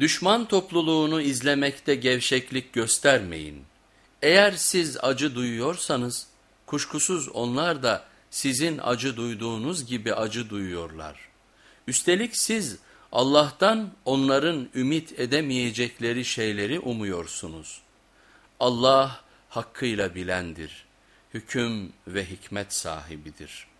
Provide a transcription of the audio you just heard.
Düşman topluluğunu izlemekte gevşeklik göstermeyin. Eğer siz acı duyuyorsanız kuşkusuz onlar da sizin acı duyduğunuz gibi acı duyuyorlar. Üstelik siz Allah'tan onların ümit edemeyecekleri şeyleri umuyorsunuz. Allah hakkıyla bilendir, hüküm ve hikmet sahibidir.''